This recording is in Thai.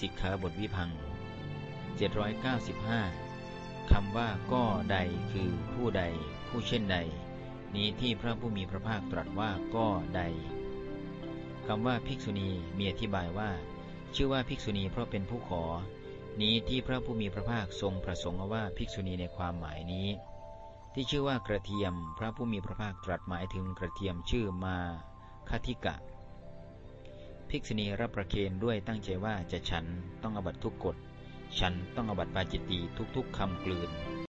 สิกขาบทวิพัง 795คำว่าก็ใดคือผู้ใด ผู้เช่นใด นี้ที่พระผู้มีพระภาคตรัสว่าก็ใดคำว่าภิกษุณีมีอธิบายว่า ชื่อว่าภิกษุณีเพราะเป็นผู้ขอ นี้ที่พระผู้มีพระภาคทรงประสงค์เอาว่าภิกษุณีในความหมายนี้ ที่ชื่อว่ากระเทียม พระผู้มีพระภาคตรัสหมายถึงกระเทียมชื่อมาคาธิกะ ภิกษุณีรับประเคนด้วยตั้งใจว่าจะฉันต้องอบัตทุกกฎ ฉันต้องอบัตปาจิตตีทุกๆคำกลืน